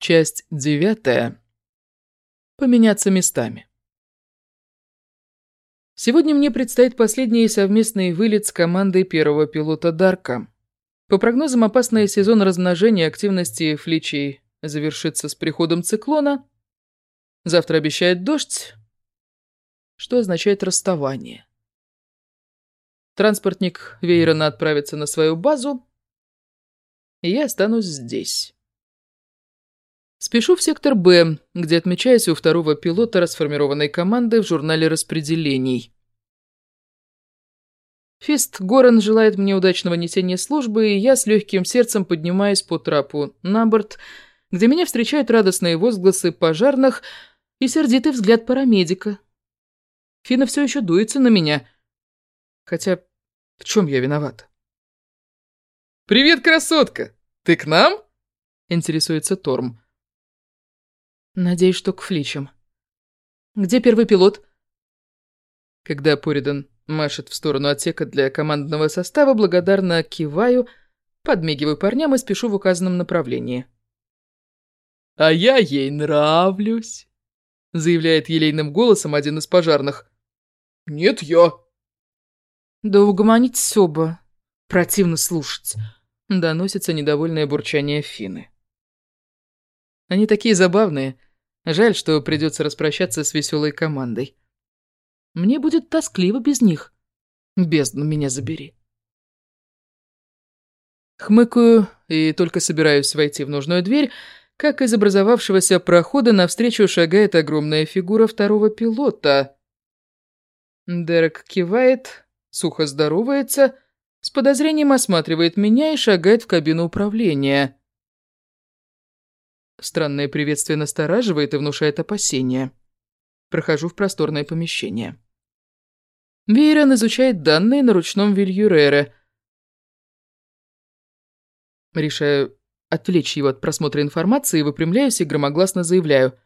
Часть девятая. Поменяться местами. Сегодня мне предстоит последний совместный вылет с командой первого пилота Дарка. По прогнозам, опасный сезон размножения активности фличей завершится с приходом циклона. Завтра обещает дождь, что означает расставание. Транспортник Вейрона отправится на свою базу, и я останусь здесь. Спешу в сектор «Б», где отмечаюсь у второго пилота расформированной команды в журнале распределений. Фист Горан желает мне удачного несения службы, и я с легким сердцем поднимаюсь по трапу на борт, где меня встречают радостные возгласы пожарных и сердитый взгляд парамедика. Фина все еще дуется на меня, хотя в чем я виновата? «Привет, красотка! Ты к нам?» — интересуется Торм. Надеюсь, что к фличам. Где первый пилот? Когда Поридан машет в сторону отсека для командного состава, благодарно киваю, подмигиваю парням и спешу в указанном направлении. «А я ей нравлюсь», — заявляет елейным голосом один из пожарных. «Нет, я». «Да угомонитесь оба. Противно слушать», — доносится недовольное бурчание Фины. Они такие забавные. Жаль, что придется распрощаться с веселой командой. Мне будет тоскливо без них. Бездну меня забери. Хмыкаю и только собираюсь войти в нужную дверь, как из образовавшегося прохода навстречу шагает огромная фигура второго пилота. Дерек кивает, сухо здоровается, с подозрением осматривает меня и шагает в кабину управления. Странное приветствие настораживает и внушает опасения. Прохожу в просторное помещение. Вейрон изучает данные на ручном Вильюрере. Решаю отвлечь его от просмотра информации, выпрямляюсь и громогласно заявляю.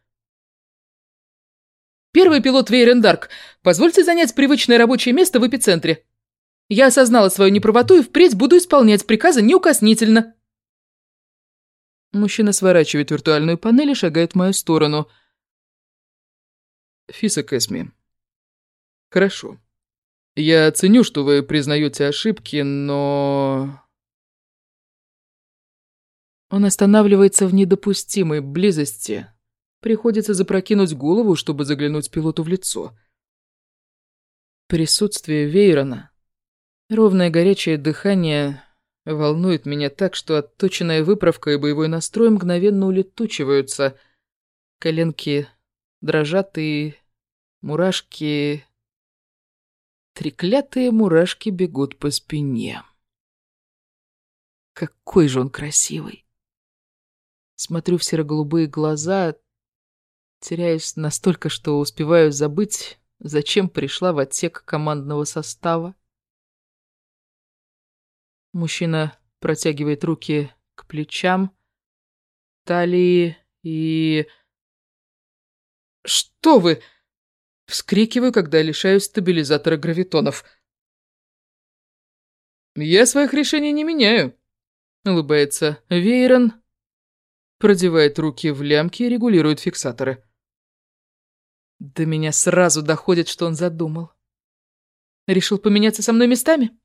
«Первый пилот Вейрен Дарк, позвольте занять привычное рабочее место в эпицентре. Я осознала свою неправоту и впредь буду исполнять приказы неукоснительно». Мужчина сворачивает виртуальную панель и шагает в мою сторону. Фиса Кэсми. Хорошо. Я ценю, что вы признаете ошибки, но... Он останавливается в недопустимой близости. Приходится запрокинуть голову, чтобы заглянуть пилоту в лицо. Присутствие Вейрона, ровное горячее дыхание Волнует меня так, что отточенная выправка и боевой настрой мгновенно улетучиваются. Коленки дрожат и мурашки... Треклятые мурашки бегут по спине. Какой же он красивый. Смотрю в серо-голубые глаза, теряюсь настолько, что успеваю забыть, зачем пришла в отсек командного состава. Мужчина протягивает руки к плечам, талии и... «Что вы?» Вскрикиваю, когда лишаюсь стабилизатора гравитонов. «Я своих решений не меняю», — улыбается Вейрон, продевает руки в лямки и регулирует фиксаторы. До меня сразу доходит, что он задумал. Решил поменяться со мной местами?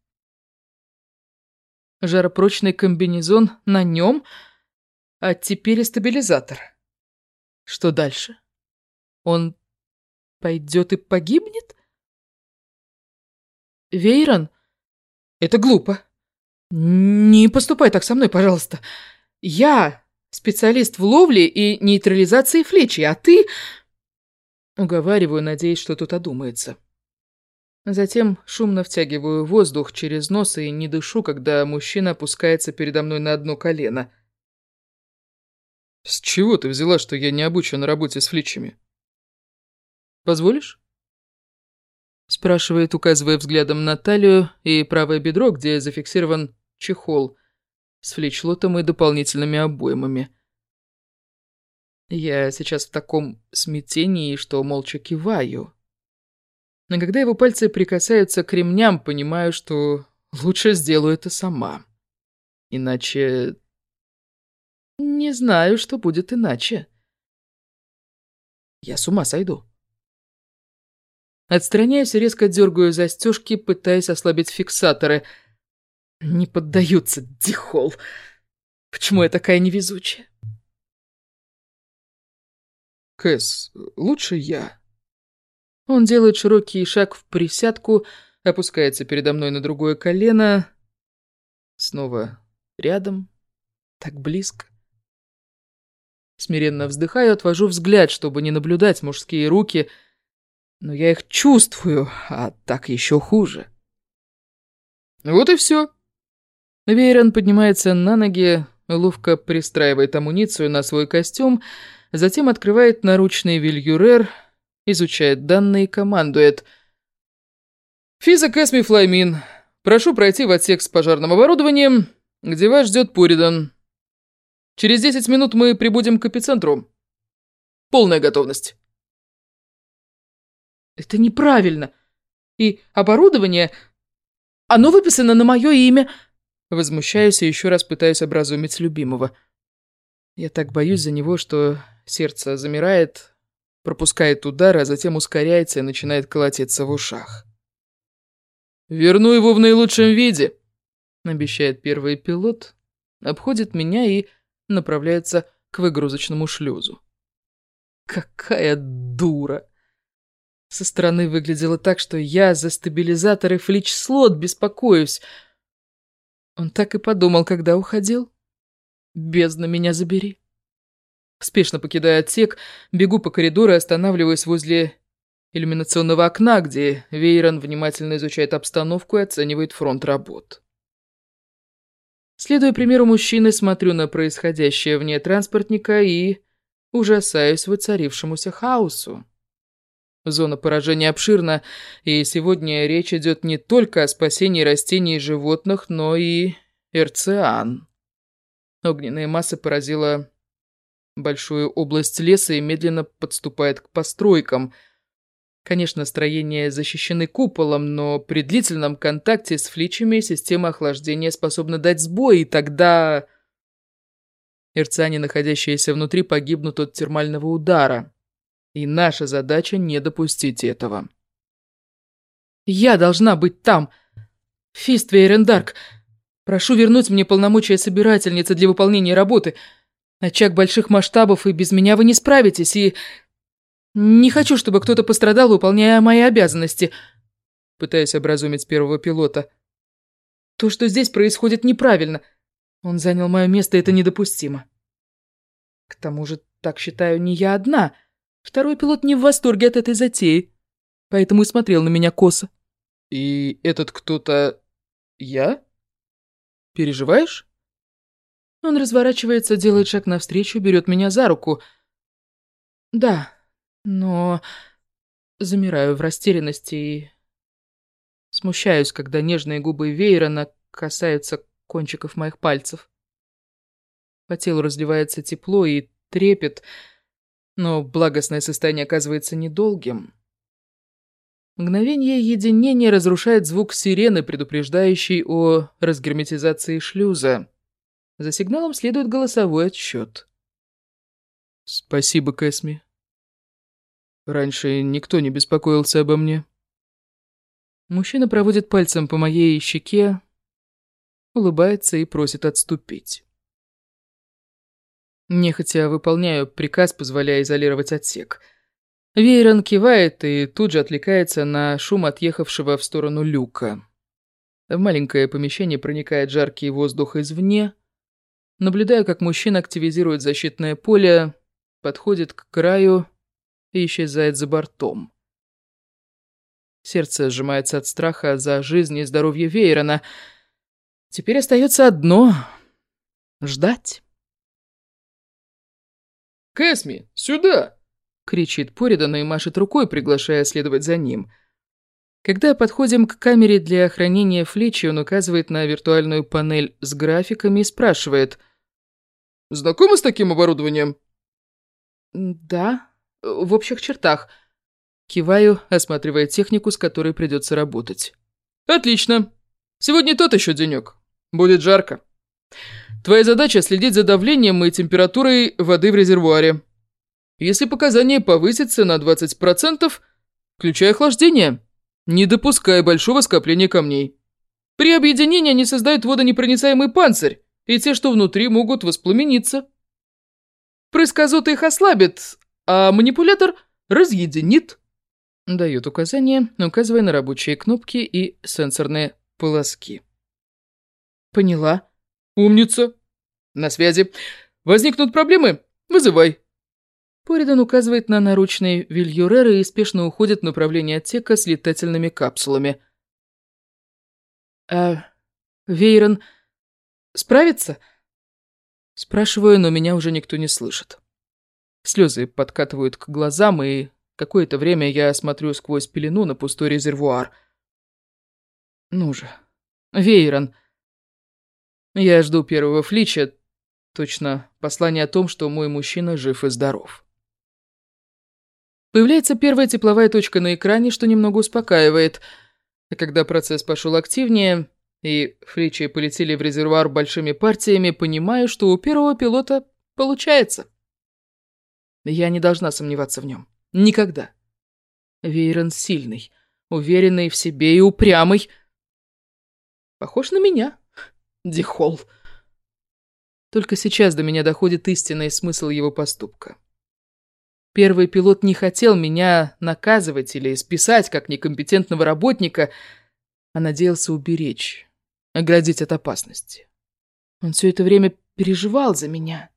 Жаропрочный комбинезон на нем, а теперь и стабилизатор. Что дальше? Он пойдет и погибнет? Вейрон? Это глупо. Не поступай так со мной, пожалуйста. Я специалист в ловле и нейтрализации флечи, а ты... Уговариваю, надеясь, что тут одумается. Затем шумно втягиваю воздух через нос и не дышу, когда мужчина опускается передо мной на одно колено. «С чего ты взяла, что я не обучен работе с фличами?» «Позволишь?» Спрашивает, указывая взглядом на талию и правое бедро, где зафиксирован чехол с фличлотом и дополнительными обоймами. Я сейчас в таком смятении, что молча киваю. Но когда его пальцы прикасаются к ремням, понимаю, что лучше сделаю это сама. Иначе... Не знаю, что будет иначе. Я с ума сойду. Отстраняюсь резко дергаю застежки, пытаясь ослабить фиксаторы. Не поддаются, дихол. Почему я такая невезучая? Кэс, лучше я. Он делает широкий шаг в присядку, опускается передо мной на другое колено. Снова рядом, так близко. Смиренно вздыхаю, отвожу взгляд, чтобы не наблюдать мужские руки, но я их чувствую, а так еще хуже. Вот и все. Вейрон поднимается на ноги, ловко пристраивает амуницию на свой костюм, затем открывает наручный вильюрер, изучает данные и командует. «Физик Эсми Флаймин, прошу пройти в отсек с пожарным оборудованием, где вас ждет Пуридан. Через 10 минут мы прибудем к эпицентру. Полная готовность». «Это неправильно. И оборудование, оно выписано на мое имя». Возмущаюсь и еще раз пытаюсь образумить любимого. Я так боюсь за него, что сердце замирает, пропускает удар, а затем ускоряется и начинает колотиться в ушах. «Верну его в наилучшем виде», — обещает первый пилот, обходит меня и направляется к выгрузочному шлюзу. Какая дура! Со стороны выглядело так, что я за стабилизаторы флич-слот беспокоюсь, он так и подумал, когда уходил. Бездна меня забери. Спешно покидая отсек, бегу по коридору и останавливаюсь возле иллюминационного окна, где Вейрон внимательно изучает обстановку и оценивает фронт работ. Следуя примеру мужчины, смотрю на происходящее вне транспортника и ужасаюсь воцарившемуся хаосу. Зона поражения обширна, и сегодня речь идет не только о спасении растений и животных, но и эрциан. Огненная масса поразила большую область леса и медленно подступает к постройкам. Конечно, строения защищены куполом, но при длительном контакте с фличами система охлаждения способна дать сбой, и тогда... Эрциане, находящиеся внутри, погибнут от термального удара. И наша задача не допустить этого. Я должна быть там. Фист Вейрендарк, прошу вернуть мне полномочия собирательницы для выполнения работы. Очаг больших масштабов, и без меня вы не справитесь, и... Не хочу, чтобы кто-то пострадал, выполняя мои обязанности. Пытаюсь образумить первого пилота. То, что здесь происходит, неправильно. Он занял мое место, это недопустимо. К тому же, так считаю не я одна — Второй пилот не в восторге от этой затеи, поэтому и смотрел на меня косо. «И этот кто-то... я?» «Переживаешь?» Он разворачивается, делает шаг навстречу, берет меня за руку. «Да, но...» Замираю в растерянности и... Смущаюсь, когда нежные губы Вейрона касаются кончиков моих пальцев. По телу разливается тепло и трепет, но благостное состояние оказывается недолгим. Мгновение единения разрушает звук сирены, предупреждающий о разгерметизации шлюза. За сигналом следует голосовой отсчет. «Спасибо, Кэсми. Раньше никто не беспокоился обо мне». Мужчина проводит пальцем по моей щеке, улыбается и просит отступить. Нехотя выполняю приказ, позволяя изолировать отсек. Вейрон кивает и тут же отвлекается на шум отъехавшего в сторону люка. В маленькое помещение проникает жаркий воздух извне. Наблюдаю, как мужчина активизирует защитное поле, подходит к краю и исчезает за бортом. Сердце сжимается от страха за жизнь и здоровье Вейрона. Теперь остается одно — ждать. «Кэсми, сюда!» — кричит Поридан и машет рукой, приглашая следовать за ним. Когда подходим к камере для хранения флечи, он указывает на виртуальную панель с графиками и спрашивает. «Знакомы с таким оборудованием?» «Да, в общих чертах». Киваю, осматривая технику, с которой придется работать. «Отлично. Сегодня тот еще денек. Будет жарко. Твоя задача следить за давлением и температурой воды в резервуаре. Если показания повысятся на 20%, включай охлаждение, не допускай большого скопления камней. При объединении они создают водонепроницаемый панцирь, и те, что внутри, могут воспламениться. Прыск азота их ослабит, а манипулятор разъединит. Дает указания, указывая на рабочие кнопки и сенсорные полоски. Поняла. Умница. На связи. Возникнут проблемы? Вызывай. Поридан указывает на наручные вильюреры и спешно уходит в направлении отсека с летательными капсулами. «А Вейрон справится?» Спрашиваю, но меня уже никто не слышит. Слезы подкатывают к глазам, и какое-то время я смотрю сквозь пелену на пустой резервуар. Ну же, Вейрон. Я жду первого флича, точно послание о том, что мой мужчина жив и здоров. Появляется первая тепловая точка на экране, что немного успокаивает. А когда процесс пошел активнее, и фричи полетели в резервуар большими партиями, понимаю, что у первого пилота получается. Я не должна сомневаться в нем. Никогда. Вейрон сильный, уверенный в себе и упрямый. Похож на меня, Дихол. Только сейчас до меня доходит истинный смысл его поступка. Первый пилот не хотел меня наказывать или списать как некомпетентного работника, а надеялся уберечь, оградить от опасности. Он все это время переживал за меня.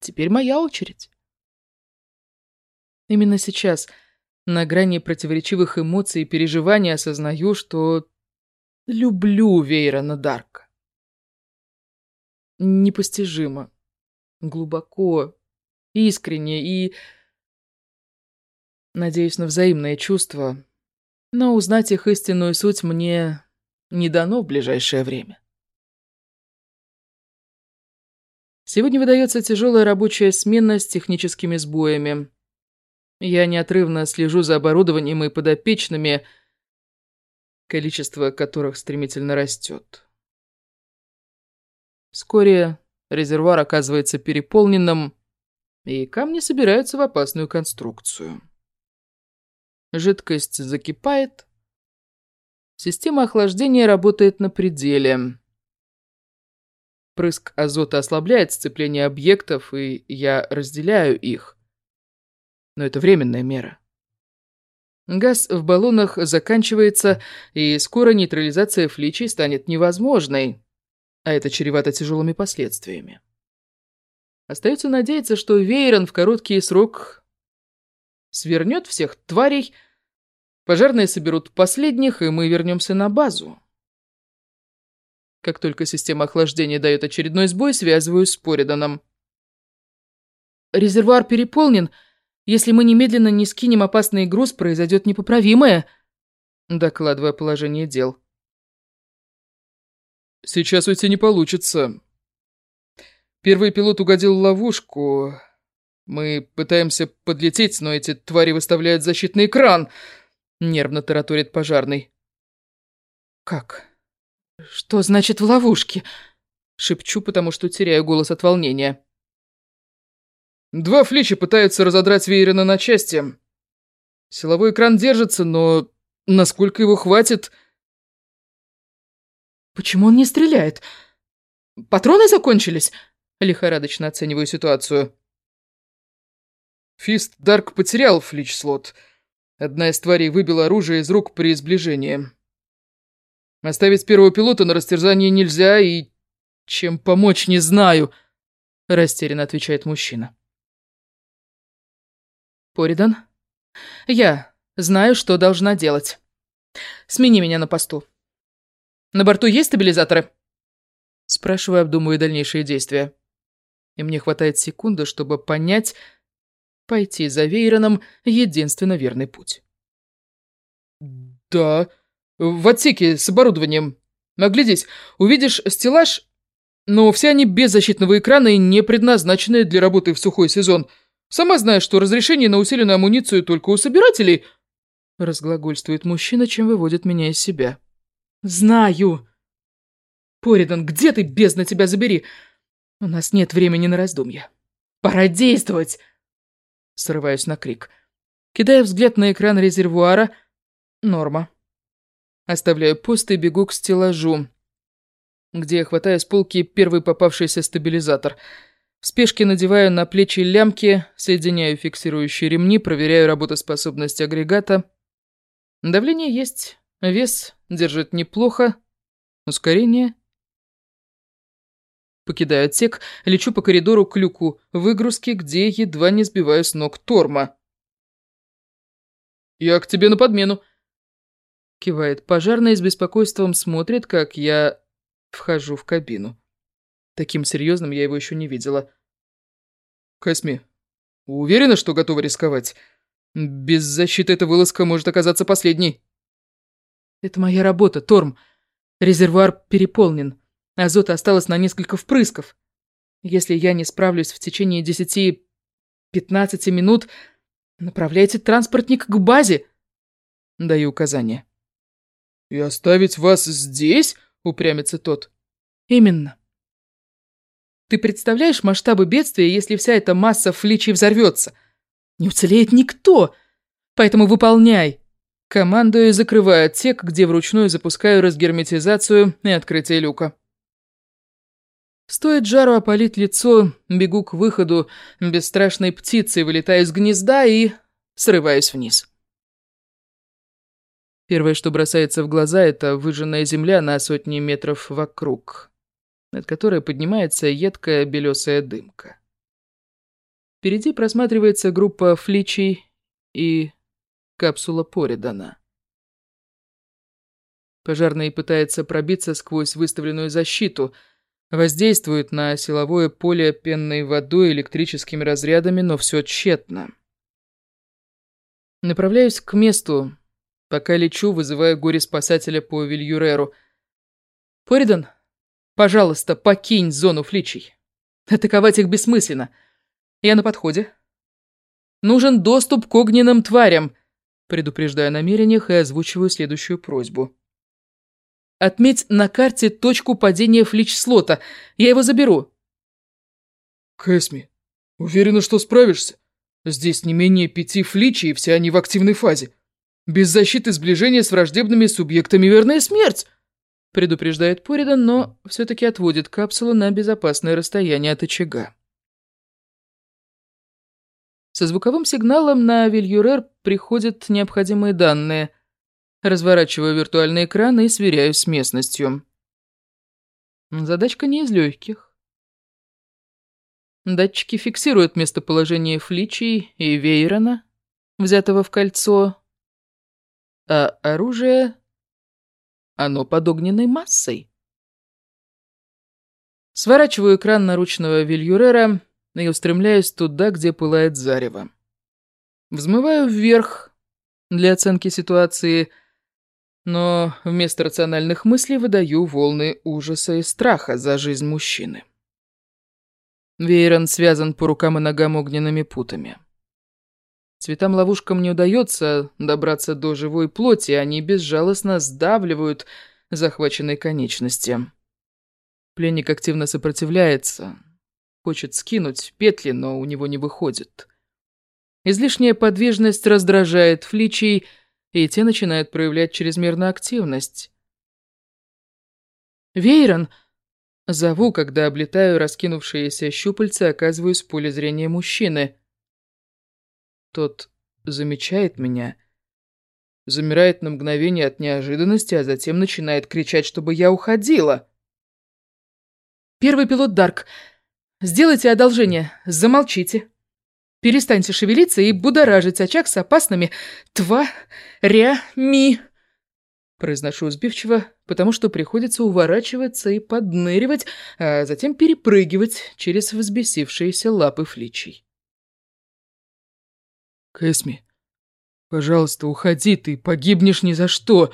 Теперь моя очередь. Именно сейчас, на грани противоречивых эмоций и переживаний, осознаю, что люблю Вейрона Дарка. Непостижимо, глубоко, искренне и... Надеюсь на взаимное чувство, но узнать их истинную суть мне не дано в ближайшее время. Сегодня выдается тяжелая рабочая смена с техническими сбоями. Я неотрывно слежу за оборудованием и подопечными, количество которых стремительно растет. Вскоре резервуар оказывается переполненным, и камни собираются в опасную конструкцию. Жидкость закипает. Система охлаждения работает на пределе. Прыск азота ослабляет сцепление объектов, и я разделяю их. Но это временная мера. Газ в баллонах заканчивается, и скоро нейтрализация фличей станет невозможной, а это чревато тяжелыми последствиями. Остается надеяться, что Вейрон в короткий срок свернет всех тварей, пожарные соберут последних, и мы вернемся на базу. Как только система охлаждения дает очередной сбой, связываюсь с Пориданом. «Резервуар переполнен. Если мы немедленно не скинем опасный груз, произойдет непоправимое», докладывая положение дел. «Сейчас уйти не получится. Первый пилот угодил в ловушку. Мы пытаемся подлететь, но эти твари выставляют защитный экран. Нервно тараторит пожарный. Как? Что значит в ловушке? Шепчу, потому что теряю голос от волнения. Два флича пытаются разодрать Вейрена на части. Силовой экран держится, но насколько его хватит... Почему он не стреляет? Патроны закончились? Лихорадочно оцениваю ситуацию. Фист Дарк потерял флич-слот. Одна из тварей выбила оружие из рук при сближении. Оставить первого пилота на растерзание нельзя, и чем помочь не знаю, растерянно отвечает мужчина. Поридан, я знаю, что должна делать. Смени меня на посту. На борту есть стабилизаторы? Спрашиваю, обдумывая дальнейшие действия и мне хватает секунды, чтобы понять, пойти за Вейроном — единственно верный путь. «Да, в отсеке с оборудованием. Оглядись, увидишь стеллаж, но все они без защитного экрана и не предназначены для работы в сухой сезон. Сама знаешь, что разрешение на усиленную амуницию только у собирателей...» Разглагольствует мужчина, чем выводит меня из себя. «Знаю!» Поридан, где ты, бездна тебя забери? У нас нет времени на раздумья. Пора действовать!» Срываюсь на крик. Кидаю взгляд на экран резервуара. Норма. Оставляю пост и бегу к стеллажу, где я хватаю с полки первый попавшийся стабилизатор. В спешке надеваю на плечи лямки, соединяю фиксирующие ремни, проверяю работоспособность агрегата. Давление есть, вес держит неплохо. Ускорение. Покидаю отсек, лечу по коридору к люку выгрузки, где едва не сбиваю с ног Торма. «Я к тебе на подмену», — кивает пожарный с беспокойством смотрит, как я вхожу в кабину. Таким серьезным я его еще не видела. «Кэсми, уверена, что готова рисковать? Без защиты эта вылазка может оказаться последней». «Это моя работа, Торм. Резервуар переполнен. Азота осталось на несколько впрысков. Если я не справлюсь в течение десяти-пятнадцати минут, Направляйте транспортник к базе. Даю указание. И оставить вас здесь? Упрямится тот. Именно. Ты представляешь масштабы бедствия, если вся эта масса фличей взорвется? Не уцелеет никто. Поэтому выполняй. Командую закрываю отсек, где вручную запускаю разгерметизацию и открытие люка. Стоит жару опалить лицо, бегу к выходу, бесстрашной птицей вылетаю из гнезда и срываюсь вниз. Первое, что бросается в глаза, это выжженная земля на сотни метров вокруг, над которой поднимается едкая белесая дымка. Впереди просматривается группа фличей и капсула Поридана. Пожарный пытается пробиться сквозь выставленную защиту — Воздействует на силовое поле пенной водой электрическими разрядами, но все тщетно. Направляюсь к месту, пока лечу, вызывая горе-спасателя по Вильюреру. «Поридан, пожалуйста, покинь зону фличей. Атаковать их бессмысленно. Я на подходе. Нужен доступ к огненным тварям», предупреждаю о намерениях и озвучиваю следующую просьбу. Отметь на карте точку падения флич-слота. Я его заберу». «Кэсми, уверена, что справишься? Здесь не менее пяти фличей, и все они в активной фазе. Без защиты сближения с враждебными субъектами верная смерть!» Предупреждает Поридан, но все-таки отводит капсулу на безопасное расстояние от очага. Со звуковым сигналом на Вильюрер приходят необходимые данные – Разворачиваю виртуальный экран и сверяюсь с местностью. Задачка не из легких. Датчики фиксируют местоположение Фличи и Вейрона, взятого в кольцо, а оружие... Оно под огненной массой. Сворачиваю экран наручного вильюрера и устремляюсь туда, где пылает зарево. Взмываю вверх для оценки ситуации — но вместо рациональных мыслей выдаю волны ужаса и страха за жизнь мужчины. Вейрон связан по рукам и ногам огненными путами. Цветам-ловушкам не удается добраться до живой плоти, они безжалостно сдавливают захваченные конечности. Пленник активно сопротивляется, хочет скинуть петли, но у него не выходит. Излишняя подвижность раздражает фличей, и те начинают проявлять чрезмерную активность. «Вейрон!» Зову, когда облетаю раскинувшиеся щупальца оказываюсь в поле зрения мужчины. Тот замечает меня, замирает на мгновение от неожиданности, а затем начинает кричать, чтобы я уходила. «Первый пилот Дарк, сделайте одолжение, замолчите!» Перестаньте шевелиться и будоражить очаг с опасными тварями. Произношу сбивчиво, потому что приходится уворачиваться и подныривать, а затем перепрыгивать через взбесившиеся лапы фличей. «Кэсми, пожалуйста, уходи, ты погибнешь ни за что!»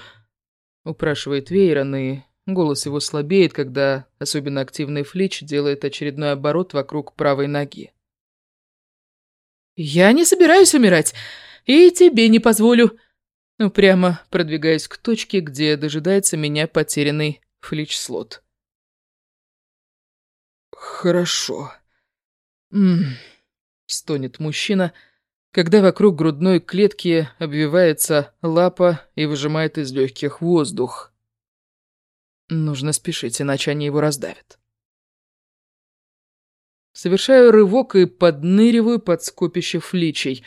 упрашивает Вейрон, и голос его слабеет, когда особенно активный флич делает очередной оборот вокруг правой ноги. «Я не собираюсь умирать, и тебе не позволю». Прямо продвигаясь к точке, где дожидается меня потерянный флич-слот. хорошо. Стонет мужчина, когда вокруг грудной клетки обвивается лапа и выжимает из легких воздух. Нужно спешить, иначе они его раздавят. Совершаю рывок и подныриваю под скопище фличей.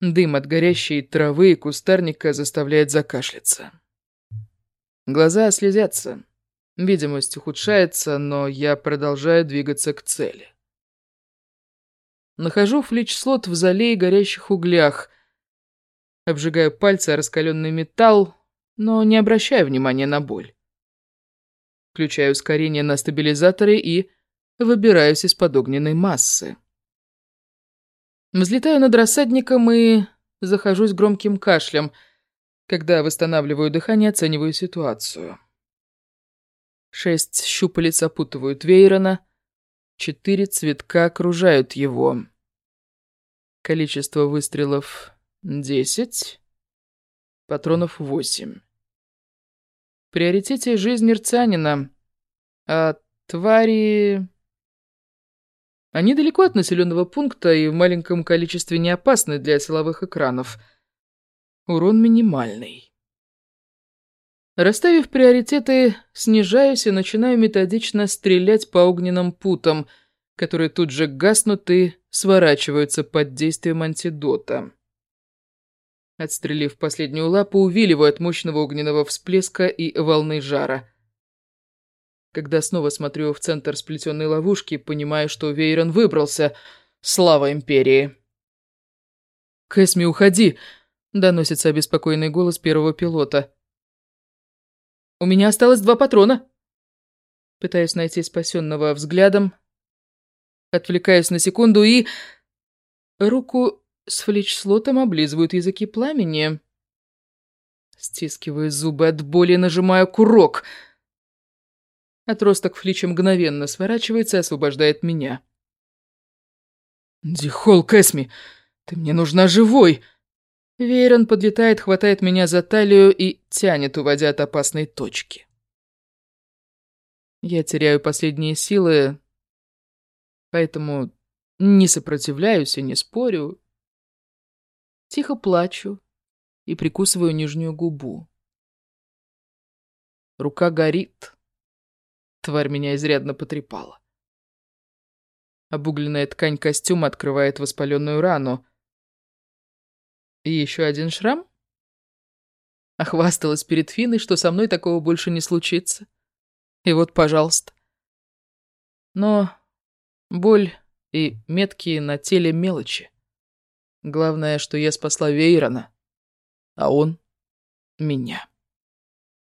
Дым от горящей травы и кустарника заставляет закашляться. Глаза слезятся. Видимость ухудшается, но я продолжаю двигаться к цели. Нахожу флич-слот в зале и горящих углях. Обжигаю пальцы о раскаленный металл, но не обращаю внимания на боль. Включаю ускорение на стабилизаторе и выбираюсь из-под огненной массы. Взлетаю над рассадником и захожусь громким кашлем. Когда восстанавливаю дыхание, оцениваю ситуацию. Шесть щупалец опутывают Вейрона, четыре цветка окружают его. Количество выстрелов — десять, патронов — восемь. В приоритете жизнь мерцанина, а твари... Они далеко от населенного пункта и в маленьком количестве не опасны для силовых экранов. Урон минимальный. Расставив приоритеты, снижаюсь и начинаю методично стрелять по огненным путам, которые тут же гаснут и сворачиваются под действием антидота. Отстрелив последнюю лапу, увиливаю от мощного огненного всплеска и волны жара. Когда снова смотрю в центр сплетенной ловушки, понимаю, что Вейрон выбрался. Слава Империи! «Кэсми, уходи!» — доносится обеспокоенный голос первого пилота. У меня осталось два патрона. Пытаюсь найти спасенного взглядом. Отвлекаюсь на секунду и... Руку с флич-слотом облизывают языки пламени. Стискиваю зубы от боли, нажимаю курок. Отросток флича мгновенно сворачивается и освобождает меня. «Дихол, Кэсми, ты мне нужна живой!» Вейрон подлетает, хватает меня за талию и тянет, уводя от опасной точки. Я теряю последние силы, поэтому не сопротивляюсь и не спорю. Тихо плачу и прикусываю нижнюю губу. Рука горит. Тварь меня изрядно потрепала. Обугленная ткань костюма открывает воспаленную рану. И еще один шрам? Охвасталась перед Финой, что со мной такого больше не случится. И вот, пожалуйста. Но боль и метки на теле мелочи. Главное, что я спасла Вейрона, а он — меня.